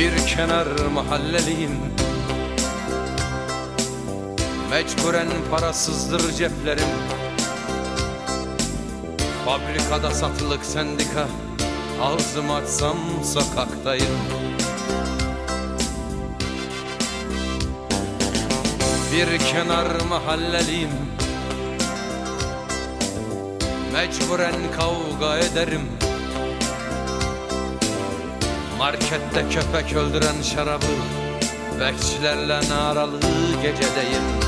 Bir kenar mahalleliyim. Mecburen parasızdır ceplerim. Fabrikada satılık sendika Ağzımı açsam sokaktayım. Bir kenar mahalleliyim. Mecburen kavga ederim Markette köpek öldüren şarabı Bekçilerle naralı gecedeyim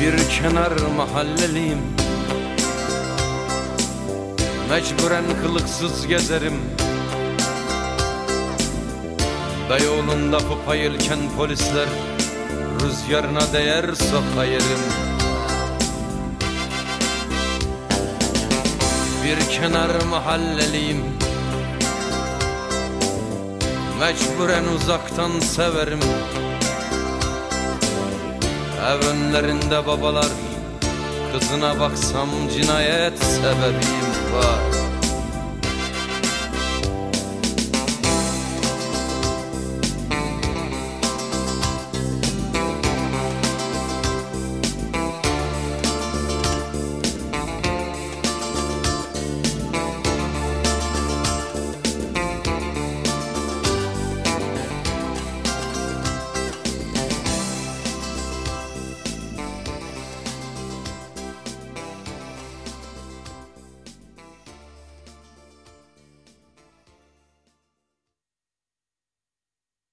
Bir kenar mahalleliyim. Mecburen kılıksız gezerim. Beyoğlu'nda pupa yelken polisler Rüzgarına değer sopa yerim. Bir kenar mahalleliyim. Mecburen uzaktan severim Ev önlerinde babalar Kızına baksam cinayet sebebim var